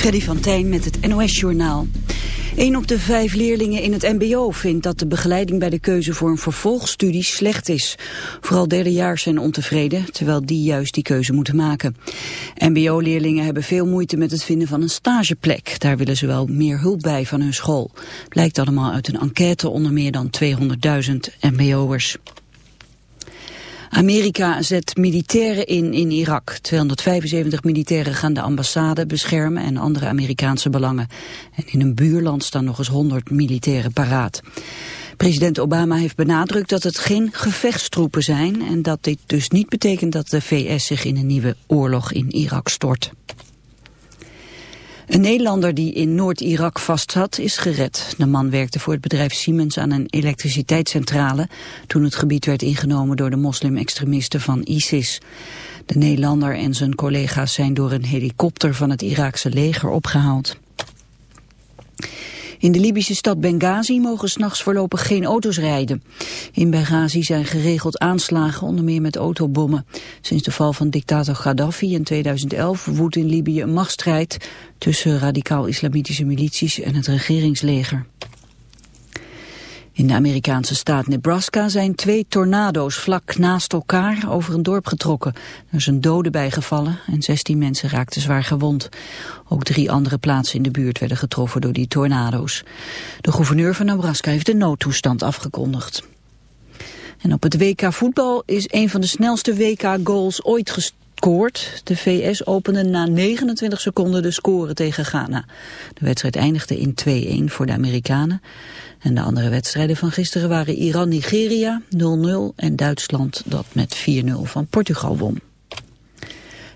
Freddy van Tijn met het NOS-journaal. Een op de vijf leerlingen in het mbo vindt dat de begeleiding bij de keuze voor een vervolgstudie slecht is. Vooral derdejaars zijn ontevreden, terwijl die juist die keuze moeten maken. Mbo-leerlingen hebben veel moeite met het vinden van een stageplek. Daar willen ze wel meer hulp bij van hun school. Blijkt allemaal uit een enquête onder meer dan 200.000 mbo'ers. Amerika zet militairen in in Irak. 275 militairen gaan de ambassade beschermen en andere Amerikaanse belangen. En in een buurland staan nog eens 100 militairen paraat. President Obama heeft benadrukt dat het geen gevechtstroepen zijn... en dat dit dus niet betekent dat de VS zich in een nieuwe oorlog in Irak stort. Een Nederlander die in Noord-Irak vastzat is gered. De man werkte voor het bedrijf Siemens aan een elektriciteitscentrale... toen het gebied werd ingenomen door de moslim-extremisten van ISIS. De Nederlander en zijn collega's zijn door een helikopter van het Iraakse leger opgehaald. In de Libische stad Benghazi mogen s'nachts voorlopig geen auto's rijden. In Benghazi zijn geregeld aanslagen, onder meer met autobommen. Sinds de val van dictator Gaddafi in 2011 woedt in Libië een machtsstrijd tussen radicaal-islamitische milities en het regeringsleger. In de Amerikaanse staat Nebraska zijn twee tornado's vlak naast elkaar over een dorp getrokken. Er is een bijgevallen en 16 mensen raakten zwaar gewond. Ook drie andere plaatsen in de buurt werden getroffen door die tornado's. De gouverneur van Nebraska heeft de noodtoestand afgekondigd. En op het WK voetbal is een van de snelste WK-goals ooit gescoord. De VS opende na 29 seconden de score tegen Ghana. De wedstrijd eindigde in 2-1 voor de Amerikanen. En de andere wedstrijden van gisteren waren Iran-Nigeria 0-0 en Duitsland dat met 4-0 van Portugal won.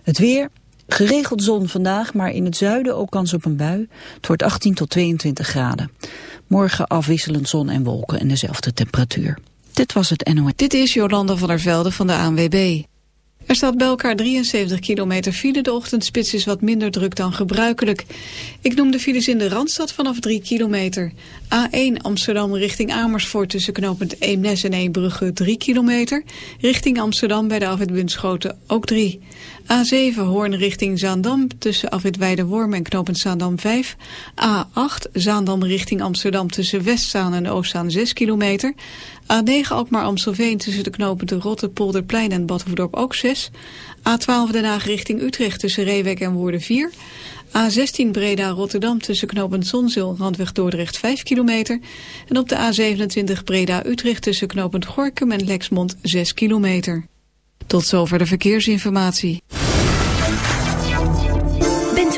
Het weer, geregeld zon vandaag, maar in het zuiden ook kans op een bui. Het wordt 18 tot 22 graden. Morgen afwisselend zon en wolken en dezelfde temperatuur. Dit was het NOS. Dit is Jolanda van der Velde van de ANWB. Er staat bij elkaar 73 kilometer file. De ochtendspits is wat minder druk dan gebruikelijk. Ik noem de files in de Randstad vanaf 3 kilometer. A1 Amsterdam richting Amersfoort tussen knooppunt Eemnes en Eembrugge 3 kilometer. Richting Amsterdam bij de afwit Bunschoten ook 3. A7 Hoorn richting Zaandam tussen afwit Weideworm en knooppunt Zaandam 5. A8 Zaandam richting Amsterdam tussen Westzaan en Oostzaan 6 kilometer. A9 Alkmaar-Amstelveen tussen de knopen de Rotte, Polderplein en Badhoevedorp ook 6. A12 Den Haag richting Utrecht tussen Reewek en Woerden 4. A16 Breda-Rotterdam tussen knooppunt Zonzeel Randweg Dordrecht 5 kilometer. En op de A27 Breda-Utrecht tussen knooppunt Gorkum en Lexmond 6 kilometer. Tot zover de verkeersinformatie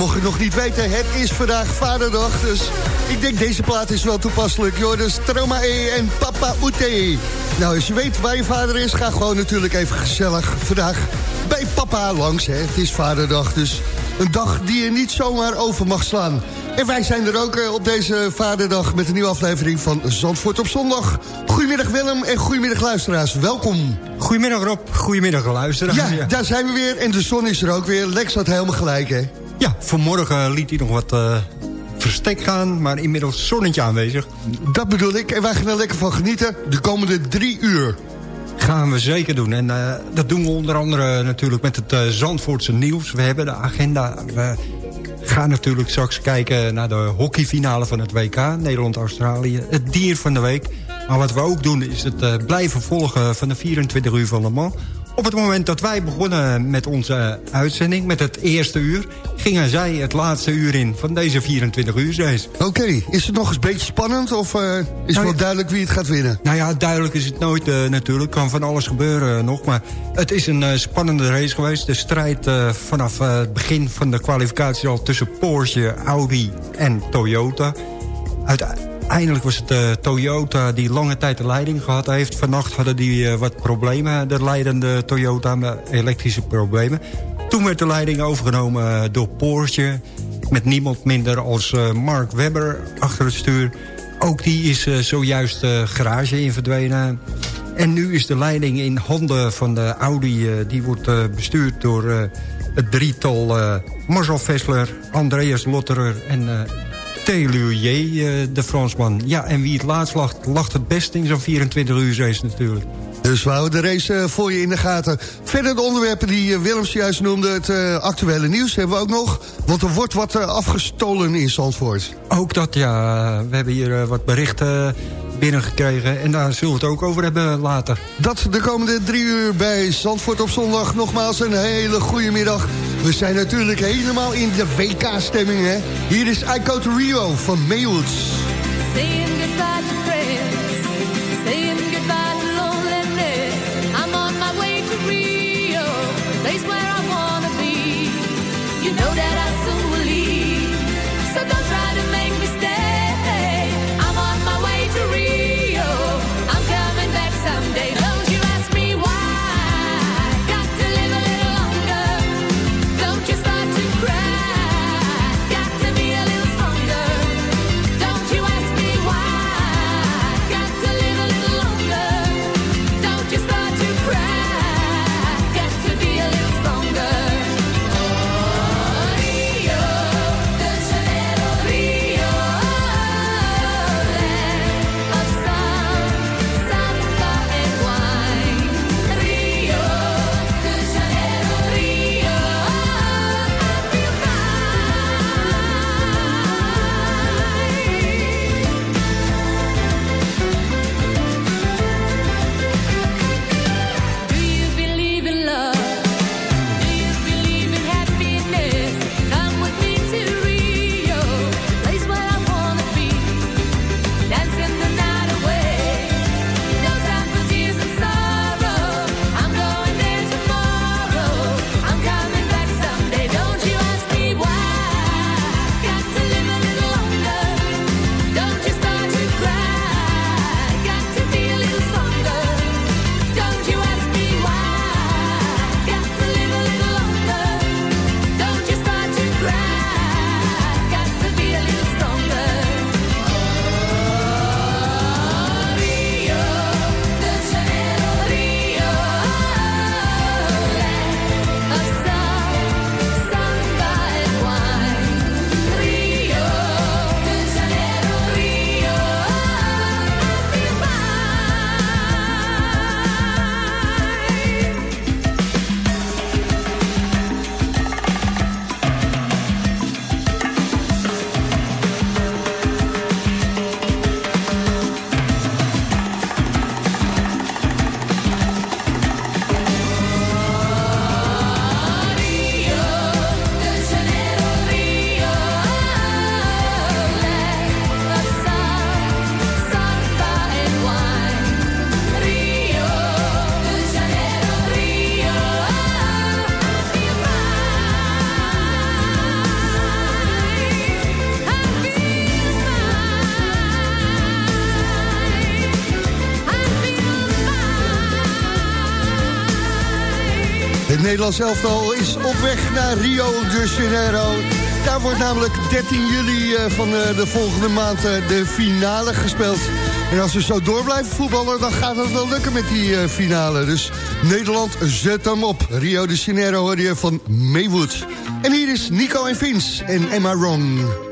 Mocht je nog niet weten, het is vandaag vaderdag. Dus ik denk deze plaat is wel toepasselijk. Joris Trauma E en Papa Oete. Nou, als je weet waar je vader is, ga gewoon natuurlijk even gezellig vandaag bij papa langs. Hè. Het is vaderdag, dus een dag die je niet zomaar over mag slaan. En wij zijn er ook eh, op deze vaderdag met een nieuwe aflevering van Zandvoort op zondag. Goedemiddag Willem en goedemiddag luisteraars, welkom. Goedemiddag Rob, goedemiddag luisteraars. Ja, daar zijn we weer en de zon is er ook weer. Lex had helemaal gelijk, hè? Ja, vanmorgen liet hij nog wat eh, verstek gaan, maar inmiddels zonnetje aanwezig. Dat bedoel ik. En wij gaan er lekker van genieten de komende drie uur. Gaan we zeker doen. En eh, dat doen we onder andere natuurlijk met het eh, Zandvoortse nieuws. We hebben de agenda. We gaan natuurlijk straks kijken naar de hockeyfinale van het WK. Nederland-Australië. Het dier van de week. Maar wat we ook doen is het blijven volgen van de 24 uur van Le Mans. Op het moment dat wij begonnen met onze uitzending, met het eerste uur... gingen zij het laatste uur in van deze 24 uur race. Oké, is het nog eens een beetje spannend of eh, is het Nou, wel duidelijk wie het gaat winnen? Nou ja, duidelijk is het nooit uh, natuurlijk. Kan van alles gebeuren uh, nog. Maar het is een spannende race geweest. De strijd vanaf het begin van de kwalificatie al tussen Porsche, Audi en Toyota. Uiteindelijk was het uh, Toyota die lange tijd de leiding gehad heeft. Vannacht hadden die uh, wat problemen. De leidende Toyota met elektrische problemen. Toen werd de leiding overgenomen uh, door Porsche. Met niemand minder als Mark Webber achter het stuur. Ook die is zojuist garage in verdwenen. En nu is de leiding in handen van de Audi. Die wordt bestuurd door het drietal Marcel Vessler, Andreas Lotterer en Telurier, uh, de Fransman. Ja, en wie het laatst lacht, lacht het best in zo'n 24 uur race natuurlijk. Dus we houden de race voor je in de gaten. Verder de onderwerpen die Willems juist noemde, het actuele nieuws hebben we ook nog. Want er wordt wat afgestolen in Zandvoort. Ook dat, ja. We hebben hier wat berichten binnengekregen. En daar zullen we het ook over hebben later. Dat de komende drie uur bij Zandvoort op zondag. Nogmaals een hele goede middag. We zijn natuurlijk helemaal in de WK-stemming. Hier is I Go To Rio van Maywoods. Nederlands elftal is op weg naar Rio de Janeiro. Daar wordt namelijk 13 juli eh, van eh, de volgende maand eh, de finale gespeeld. En als we zo door blijven voetballen, dan gaat het wel lukken met die finale. Dus Nederland zet hem op. Rio de Janeiro hoor je van Maywood. En hier is Nico en Vince en Emma Wrong.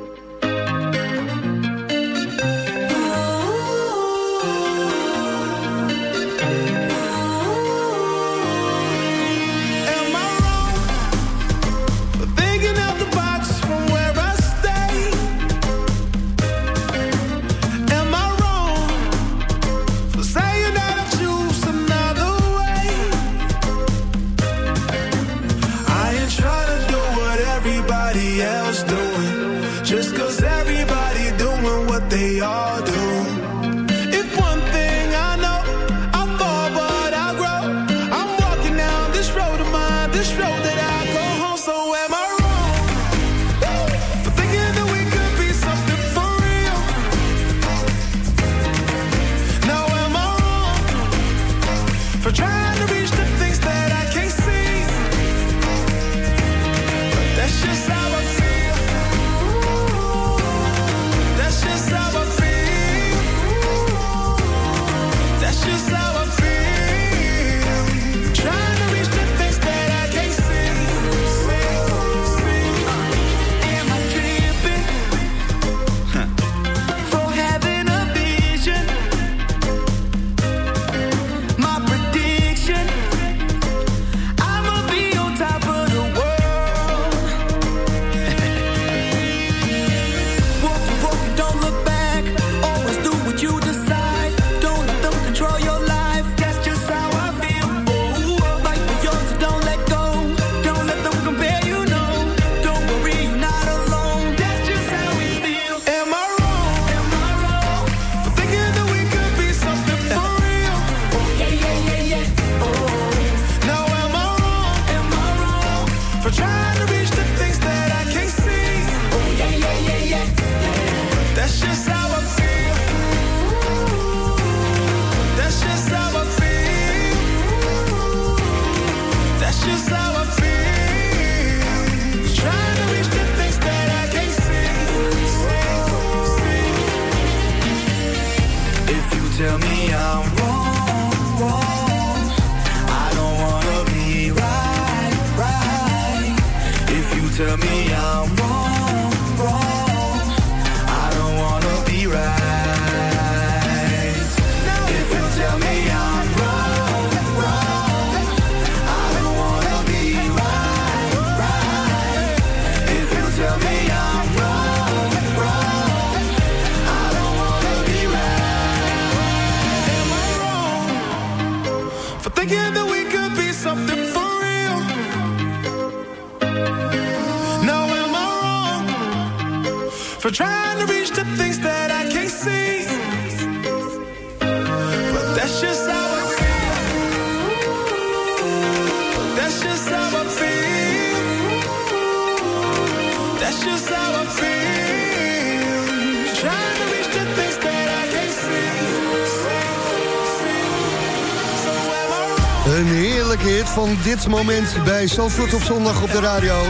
Een heerlijke hit van dit moment bij Zandvoort op zondag op de radio.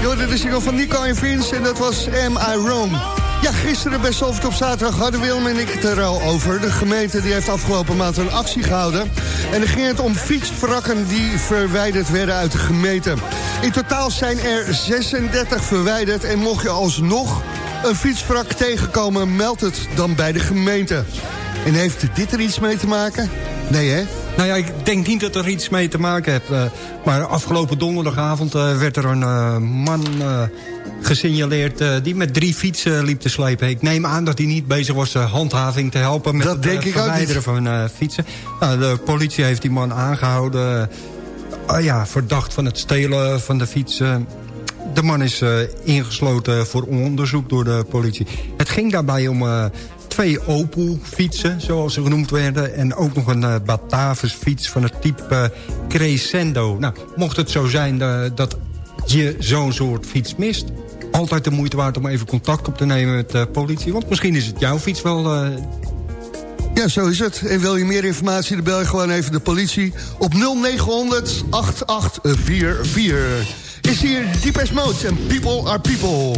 Je hoorde de single van Nico en Vince en dat was Am I Wrong? Ja, gisteren bij Zandvoort op zaterdag hadden Willem en ik het er al over. De gemeente die heeft afgelopen maand een actie gehouden. En dan ging het om fietswrakken die verwijderd werden uit de gemeente. In totaal zijn er 36 verwijderd en mocht je alsnog een fietswrak tegenkomen... meld het dan bij de gemeente. En heeft dit er iets mee te maken? Nee, hè? Nou ja, ik denk niet dat er iets mee te maken heeft. eh, maar afgelopen donderdagavond eh, werd er een eh, man gesignaleerd... eh, die met drie fietsen liep te slepen. Ik neem aan dat hij niet bezig was eh, handhaving te helpen... met Dat het denk eh, verwijderen van eh, fietsen. Nou, de politie heeft die man aangehouden... eh, ja, verdacht van het stelen van de fietsen. De man is eh, ingesloten voor onderzoek door de politie. Het ging daarbij om eh, twee Opel-fietsen, zoals ze genoemd werden... en ook nog een eh, Batavus-fiets van het type eh, Crescendo. Nou, mocht het zo zijn eh, dat je zo'n soort fiets mist... altijd de moeite waard om even contact op te nemen met de politie. Want misschien is het jouw fiets wel... eh, Ja, zo is het. En wil je meer informatie, dan bel je gewoon even de politie op 0900 8844. Is hier Deepest Mode en People are People.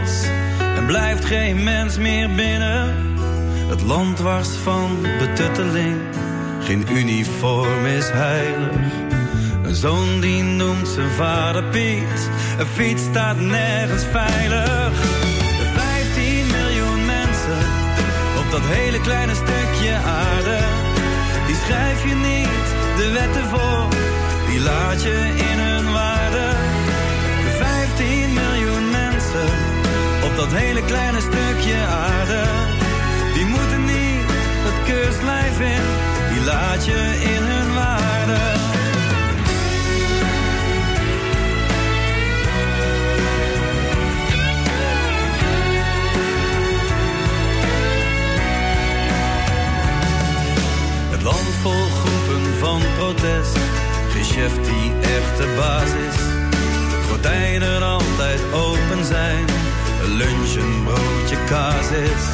Los en blijft geen mens meer binnen. Het land wars van betutteling, geen uniform is heilig. Een zoon die noemt zijn vader Piet, een fiets staat nergens veilig. De 15 miljoen mensen op dat hele kleine stukje aarde, die schrijf je niet de wetten voor, die laat je in hun waarde. Dat hele kleine stukje aarde, die moeten niet het keurslijf in, die laat je in hun waarde. Het land vol groepen van protest, geen die echt de baas is. Gordijnen altijd open zijn, een lunch, broodje kaas is.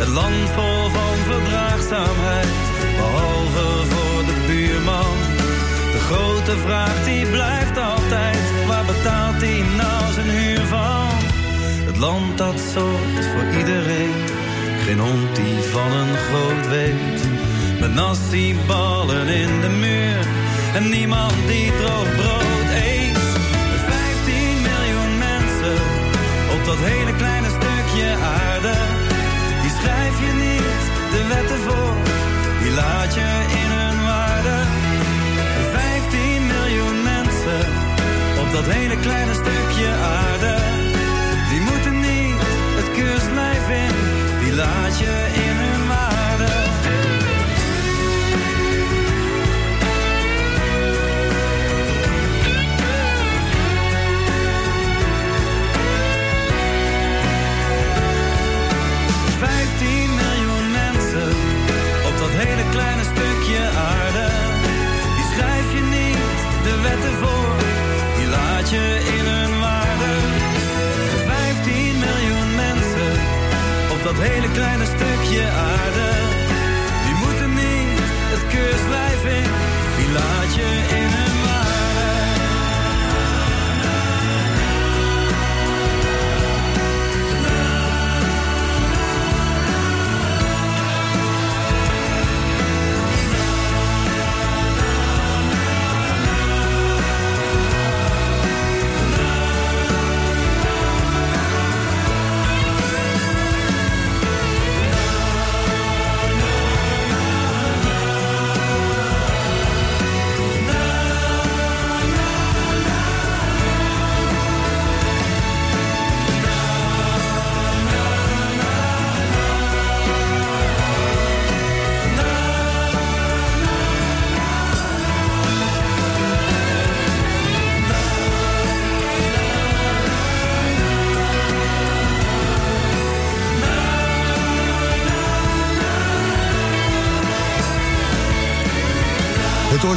Het land vol van verdraagzaamheid, behalve voor de buurman. De grote vraag die blijft altijd, waar betaalt hij nou zijn huur van? Het land dat zorgt voor iedereen, geen hond die van een groot weet. Met nasi-ballen in de muur en niemand die droog brood dat hele kleine stukje aarde. Die schrijf je niet de wetten voor, die laat je in hun waarde. 15 miljoen mensen op dat hele kleine stukje aarde. Die moeten niet het keurslijf in, die laat je in hun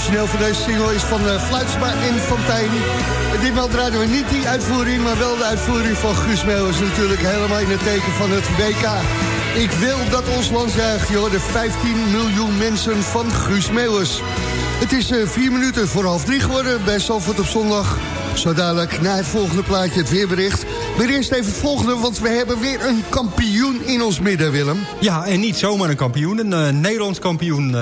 origineel van deze single is van uh, Fluitsma en Fontijn. En ditmaal draaien we niet die uitvoering, maar wel de uitvoering van Guus Meeuwis. Natuurlijk helemaal in het teken van het WK. Ik wil dat ons land juicht, joh. De 15 miljoen mensen van Guus Meeuwis. Het is uh, vier minuten voor half drie geworden bij Salford op zondag. Zo dadelijk na het volgende plaatje het weerbericht. Maar eerst even het volgende, want we hebben weer een kampioen in ons midden, Willem. Ja, en niet zomaar een kampioen, een uh, Nederlands kampioen...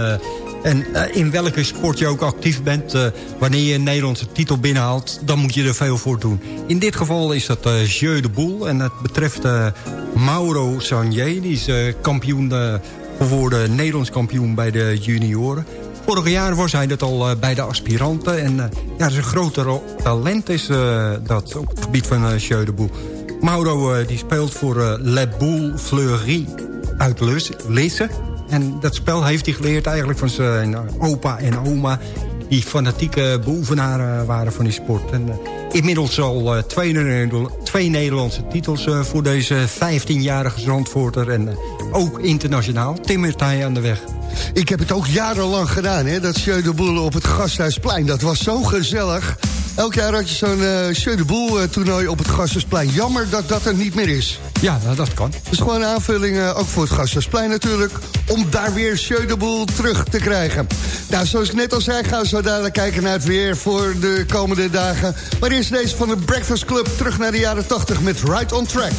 en uh, in welke sport je ook actief bent... Uh, wanneer je een Nederlandse titel binnenhaalt... dan moet je er veel voor doen. In dit geval is dat uh, Jeu de Boel. En het betreft Mauro Sanier. Die is kampioen geworden, Nederlands kampioen bij de junioren. Vorig jaar was hij dat al bij de aspiranten. En ja, dat is een groter talent is dat op het gebied van Jeu de Boel. Mauro die speelt voor Le Boule Fleury uit Lisse. En dat spel heeft hij geleerd eigenlijk van zijn opa en oma... die fanatieke beoefenaren waren van die sport. En, uh, inmiddels al uh, twee, Nederlandse titels uh, voor deze 15-jarige Zandvoorter. En ook internationaal timmert hij aan de weg. Ik heb het ook jarenlang gedaan, hè, dat Jeu de op het Gasthuisplein. Dat was zo gezellig. Elk jaar had je zo'n uh, Jeu de Boel uh, toernooi op het Gassersplein. Jammer dat dat er niet meer is. Ja, nou, dat kan. Dus gewoon een aanvulling, uh, ook voor het Gassersplein natuurlijk... om daar weer Jeu de Boel terug te krijgen. Nou, zoals ik net al zei, gaan we zo dadelijk kijken naar het weer... voor de komende dagen. Maar eerst deze van de Breakfast Club terug naar de jaren 80 met Right on Track.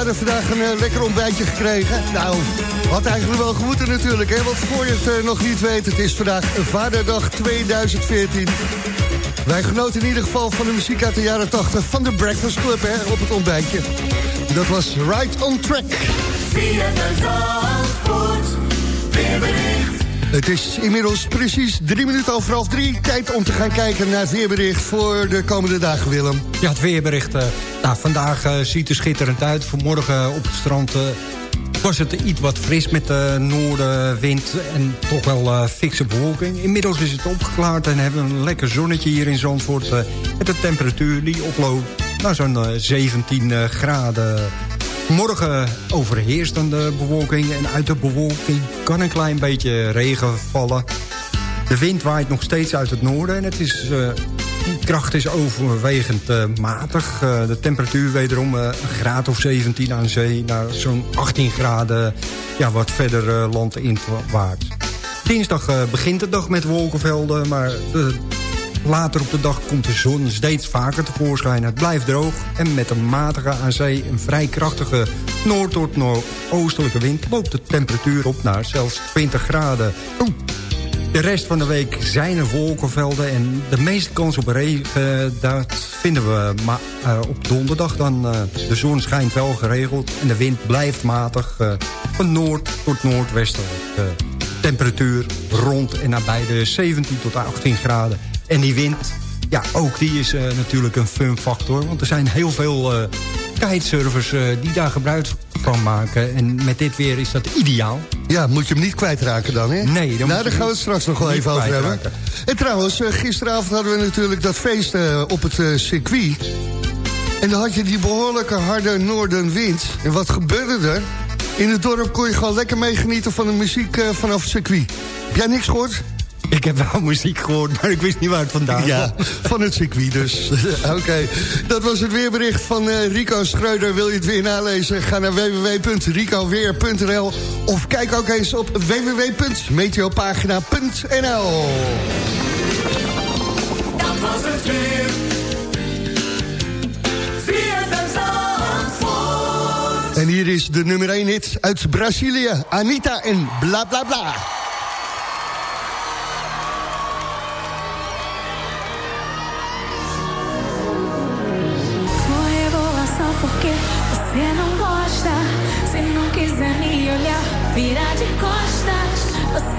En heeft vader vandaag een lekker ontbijtje gekregen? Nou, had eigenlijk wel gemoeten natuurlijk, hè? Want voor je het nog niet weet, het is vandaag Vaderdag 2014. Wij genoten in ieder geval van de muziek uit de jaren 80 van de Breakfast Club hè, op het ontbijtje. Dat was Right on Track. Het is inmiddels precies drie minuten over half drie. Tijd om te gaan kijken naar het weerbericht voor de komende dagen, Willem. Ja, het weerbericht. Uh, nou, vandaag uh, ziet er schitterend uit. Vanmorgen op het strand was het iets wat fris met de noordenwind en toch wel uh, fikse bewolking. Inmiddels is het opgeklaard en hebben we een lekker zonnetje hier in Zandvoort... Met de temperatuur die oploopt naar zo'n uh, 17 graden. Morgen overheerst dan de bewolking en uit de bewolking kan een klein beetje regen vallen. De wind waait nog steeds uit het noorden en het is die kracht is overwegend uh, matig. Uh, de temperatuur wederom een graad of 17 aan zee... naar zo'n 18 graden ja, wat verder landinwaarts. Dinsdag begint de dag met wolkenvelden... maar de, later op de dag komt de zon steeds vaker tevoorschijn. Het blijft droog en met een matige aan zee... een vrij krachtige noord- tot noordoostelijke wind... loopt de temperatuur op naar zelfs 20 graden. De rest van de week zijn er wolkenvelden en de meeste kans op regen... dat vinden we maar, uh, op donderdag dan. Uh, de zon schijnt wel geregeld en de wind blijft matig... Uh, van noord tot noordwestelijk. temperatuur rond en nabij de 17 tot 18 graden. En die wind, ja, ook die is natuurlijk een fun factor... want er zijn heel veel kitesurfers die daar gebruik van maken. En met dit weer is dat ideaal. Ja, moet je hem niet kwijtraken dan, hè? Nee. Dan nou, daar gaan we het straks nog wel even over hebben. En trouwens, gisteravond hadden we natuurlijk dat feest op het circuit. En dan had je die behoorlijke harde noordenwind. En wat gebeurde er? In het dorp kon je gewoon lekker meegenieten van de muziek vanaf het circuit. Heb jij niks gehoord? Ik heb wel muziek gehoord, maar ik wist niet waar het vandaan ja, van het circuit dus. Oké, dat was het weerbericht van uh, Rico Schreuder. Wil je het weer nalezen? Ga naar www.ricoweer.nl of kijk ook eens op www.meteopagina.nl Dat was het weer. En hier is de nummer 1 hit uit Brazilië. Anita en bla bla bla.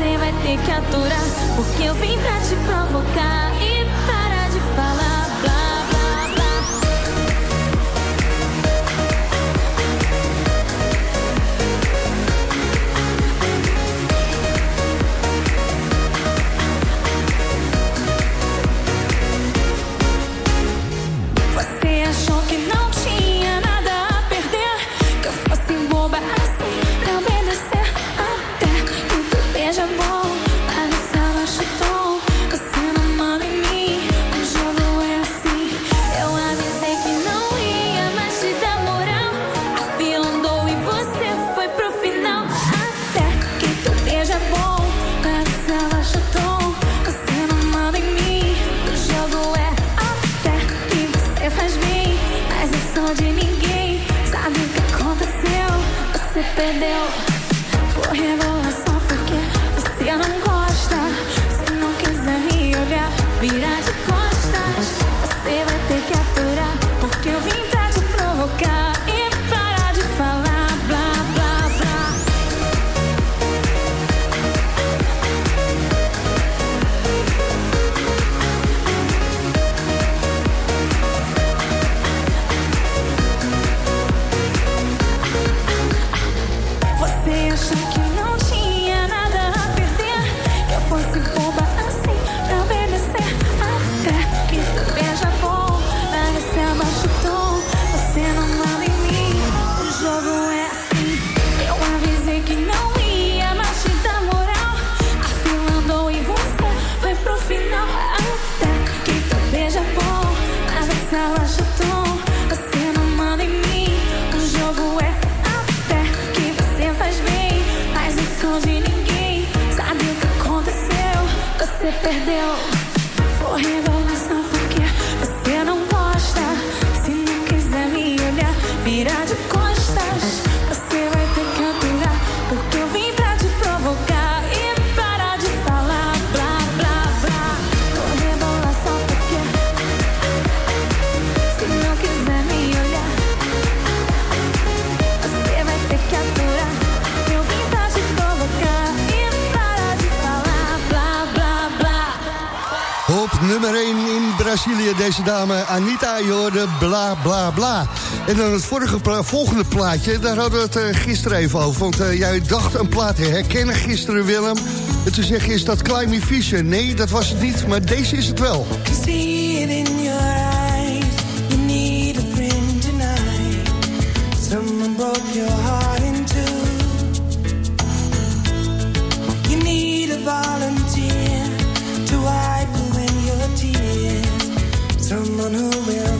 Você vai ter que aturar, porque eu vim pra te provocar Brazilië, deze dame Anita. Je hoorde bla bla bla. En dan het vorige volgende plaatje, daar hadden we het uh, gisteren even over. Want uh, jij dacht een plaat te herkennen gisteren, Willem. En toen zeg je, is dat Climby Fisher? Nee, dat was het niet, maar deze is het wel. In in Someone who will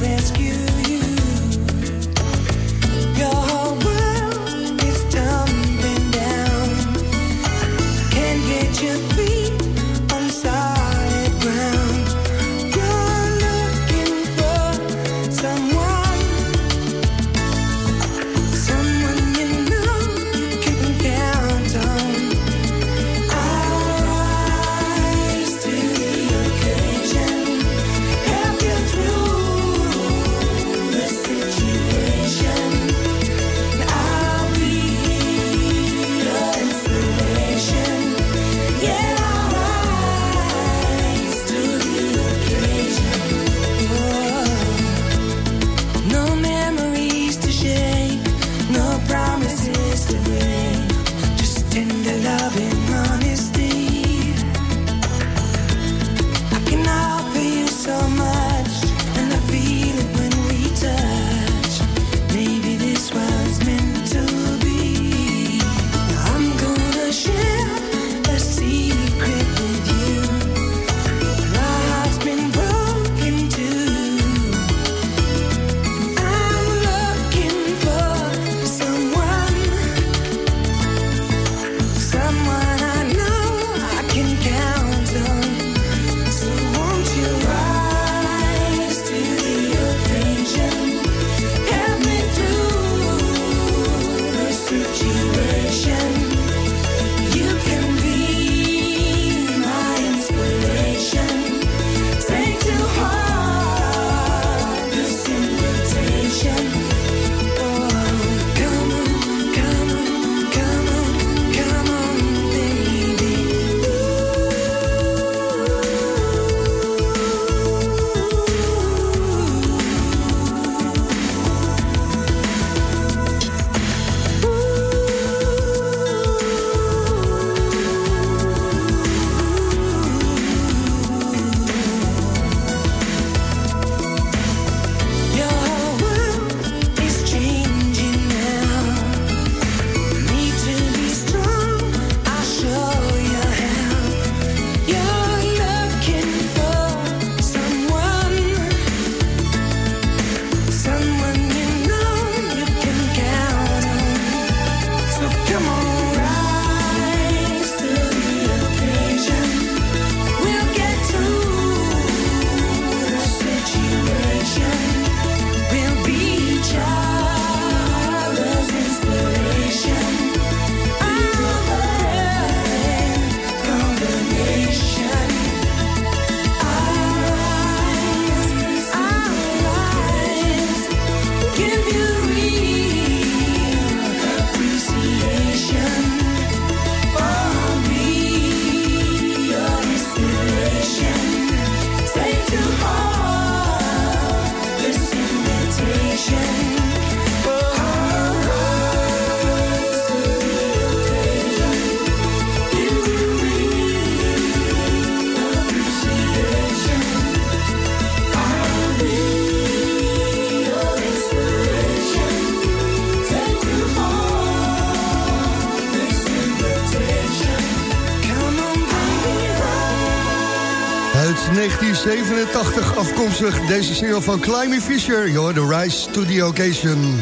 afkomstig deze single van Climby Fisher. You're the Rise to the Occasion.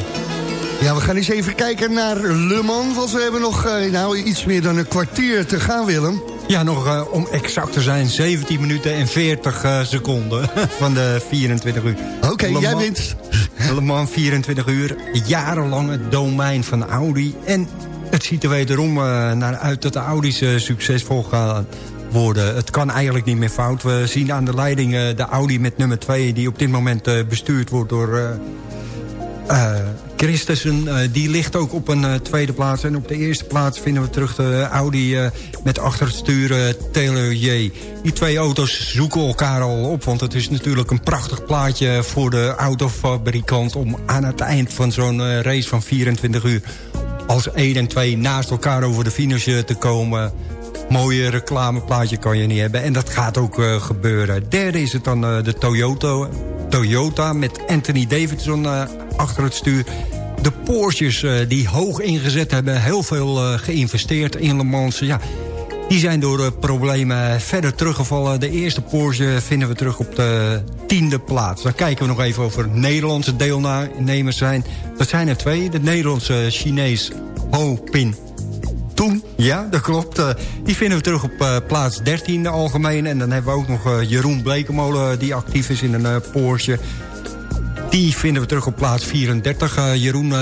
Ja, we gaan eens even kijken naar Le Mans. Want we hebben nog eh, nou, iets meer dan een kwartier te gaan, Willem. Ja, nog eh, om exact te zijn 17 minuten en 40 eh, seconden van de 24 uur. Oké, jij wint. Le Mans 24 uur, jarenlang het domein van Audi. En het ziet er wederom eh, naar uit dat de Audi's succesvol gaan Het kan eigenlijk niet meer fout. We zien aan de leiding eh, de Audi met nummer 2... die op dit moment eh, bestuurd wordt door... eh, Christensen, die ligt ook op een tweede plaats. En op de eerste plaats vinden we terug de Audi met achter het Taylor J. Die twee auto's zoeken elkaar al op, want het is natuurlijk een prachtig plaatje voor de autofabrikant... om aan het eind van zo'n race van 24 uur als 1 en 2 naast elkaar over de finish te komen mooie reclameplaatje kan je niet hebben. En dat gaat ook uh, gebeuren. Derde is het dan uh, de Toyota, Toyota met Anthony Davidson uh, achter het stuur. De Porsches die hoog ingezet hebben, heel veel geïnvesteerd in Le Mans. Ja, die zijn door problemen verder teruggevallen. De eerste Porsche vinden we terug op de tiende plaats. Dan kijken we nog even of er Nederlandse deelnemers zijn. Dat zijn er twee. De Nederlandse Chinees Ho Pin toen, ja, dat klopt. Uh, die vinden we terug op uh, plaats 13 algemeen. En dan hebben we ook nog uh, Jeroen Blekemolen die actief is in een Porsche. Die vinden we terug op plaats 34. Jeroen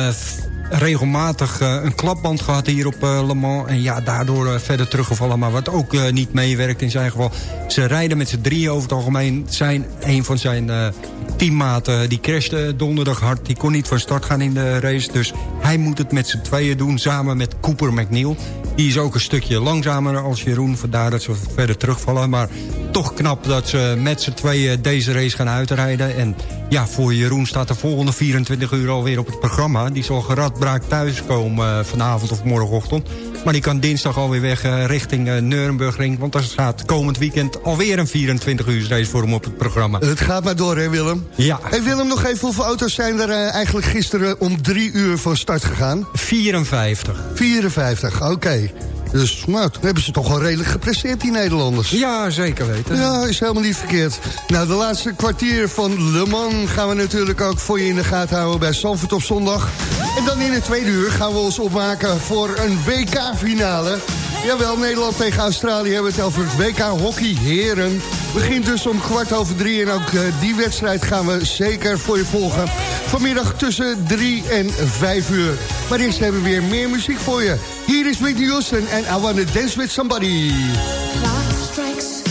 regelmatig een klapband gehad hier op Le Mans. En ja, daardoor verder teruggevallen. Maar wat ook niet meewerkt in zijn geval. Ze rijden met z'n drieën over het algemeen. Zijn een van zijn teammaten die crashte donderdag hard. Die kon niet van start gaan in de race. Dus hij moet het met z'n tweeën doen samen met Cooper McNeil. Die is ook een stukje langzamer als Jeroen. Vandaar dat ze verder terugvallen. Maar toch knap dat ze met z'n tweeën deze race gaan uitrijden. En ja, voor Jeroen staat de volgende 24 uur alweer op het programma. Die zal geradbraak thuiskomen uh, vanavond of morgenochtend. Maar die kan dinsdag alweer weg uh, richting uh, Nurembergring. Want er staat komend weekend alweer een 24 uur race voor hem op het programma. Het gaat maar door, hè Willem? Ja. Hey Willem, nog even hoeveel auto's zijn er eigenlijk gisteren om drie uur van start gegaan? 54. 54, oké. Dus nou, toen hebben ze toch wel redelijk gepresteerd, die Nederlanders. Ja, zeker weten. Ja, is helemaal niet verkeerd. Nou, de laatste kwartier van Le Mans gaan we natuurlijk ook voor je in de gaten houden bij Sanford op zondag. En dan in het tweede uur gaan we ons opmaken voor een WK-finale. Jawel, Nederland tegen Australië hebben we het over het WK Hockey Heren. Begint dus om kwart over drie en ook uh, die wedstrijd gaan we zeker voor je volgen. Vanmiddag tussen drie en vijf uur. Maar eerst hebben we weer meer muziek voor je. Hier is Whitney Houston en I Wanna Dance With Somebody. je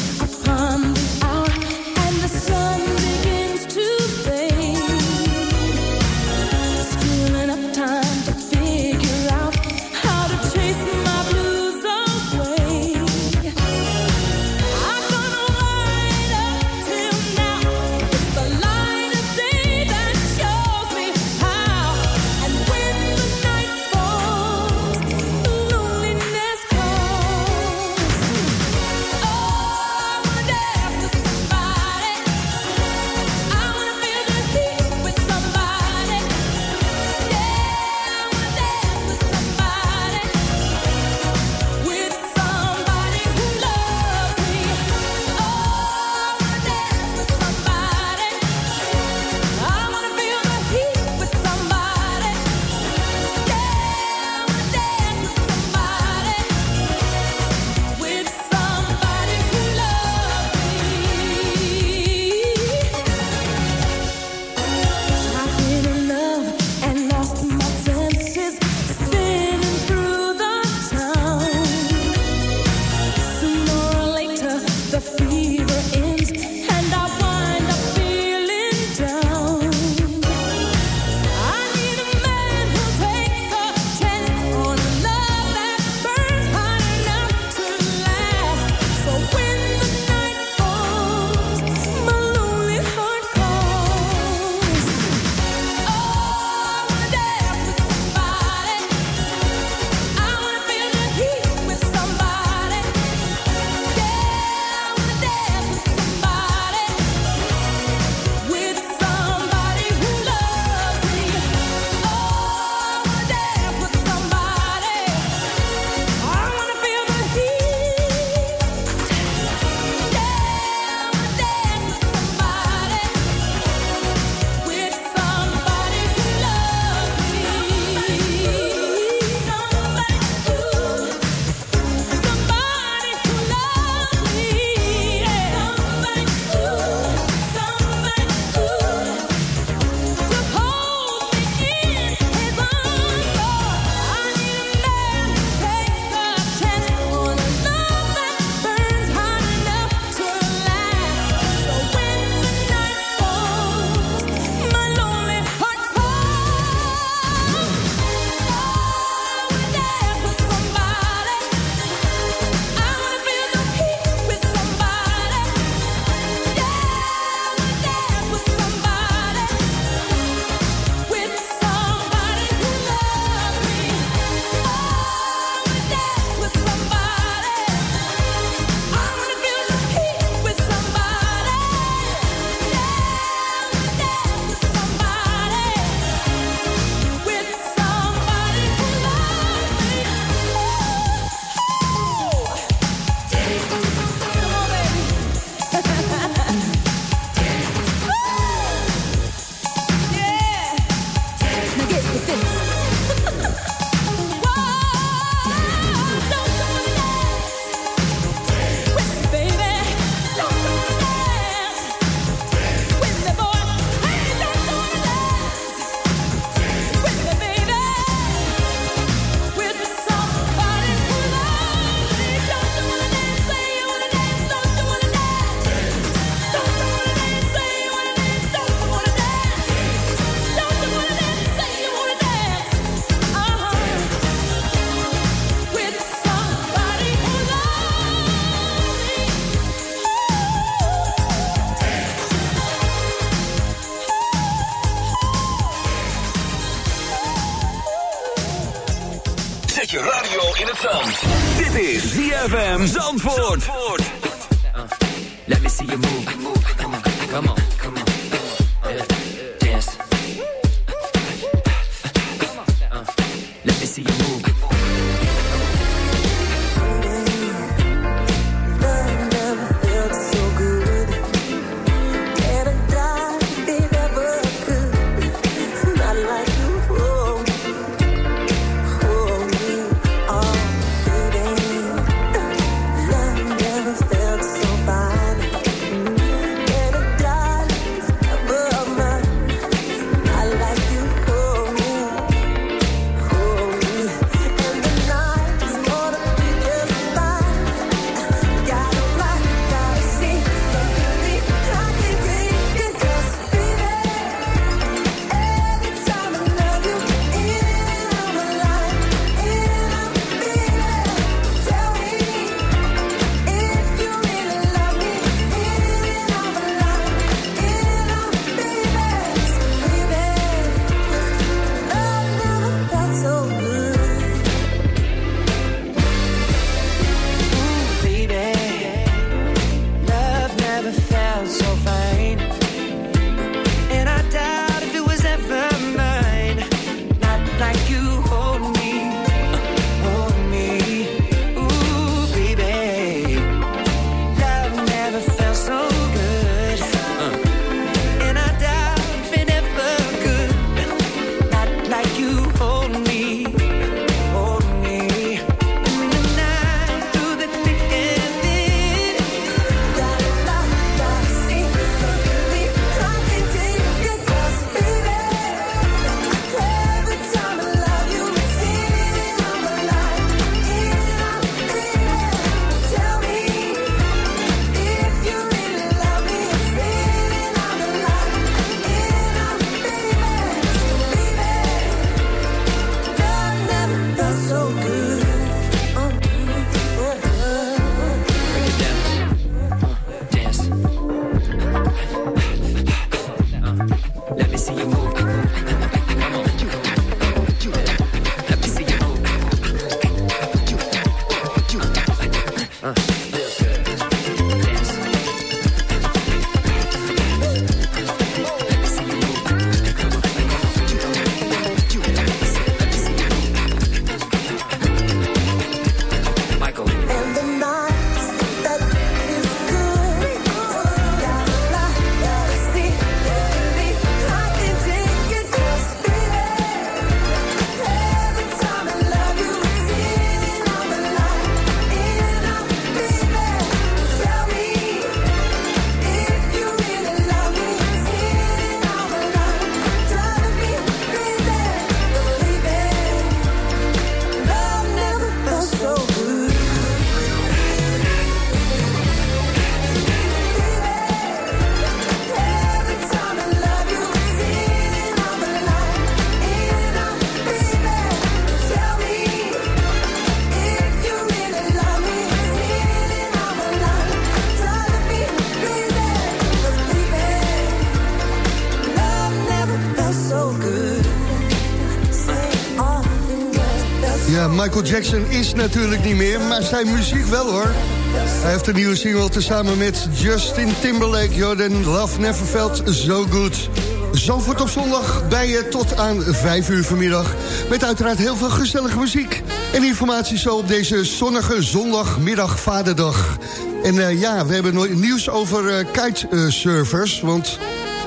Michael Jackson is natuurlijk niet meer, maar zijn muziek wel hoor. Hij heeft een nieuwe single tezamen met Justin Timberlake. Jordan Love Never Felt So Good. Zandvoort op zondag bij je tot aan 5 uur vanmiddag. Met uiteraard heel veel gezellige muziek. En informatie zo op deze zonnige zondagmiddag vaderdag. En eh, ja, we hebben nieuws over eh, kitesurfers. want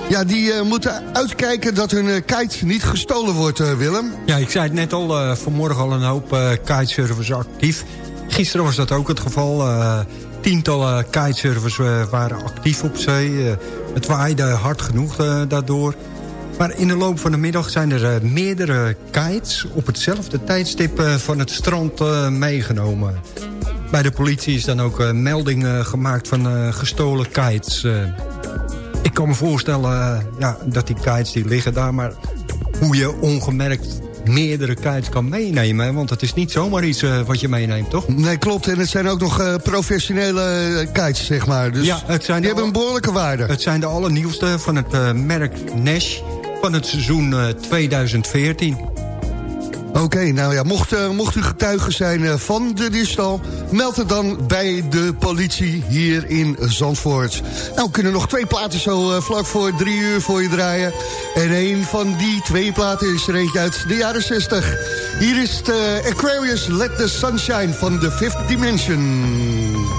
ja, die eh, moeten uitkijken dat hun kite niet gestolen wordt, eh, Willem. Ja, ik zei het net al, vanmorgen al een hoop kitesurfers actief. Gisteren was dat ook het geval. tientallen kitesurfers waren actief op zee. Het waaide hard genoeg daardoor. Maar in de loop van de middag zijn er meerdere kites... op hetzelfde tijdstip van het strand meegenomen. Bij de politie is dan ook melding gemaakt van gestolen kites. Ik kan me voorstellen eh, ja, dat die kites die liggen daar... maar hoe je ongemerkt meerdere kites kan meenemen. Want het is niet zomaar iets eh, wat je meeneemt, toch? Nee, klopt. En het zijn ook nog eh, professionele kites, zeg maar. Dus ja, het zijn die hebben een behoorlijke waarde. Het zijn de allernieuwste van het merk Nash van het seizoen eh, 2014. Oké, nou ja, mocht, eh, mocht u getuige zijn eh, van de diefstal... meld het dan bij de politie hier in Zandvoort. Nou, we kunnen nog twee platen zo eh, vlak voor drie uur voor je draaien. En een van die twee platen is er eentje uit de jaren 60. Hier is de Aquarius Let the Sunshine van The Fifth Dimension.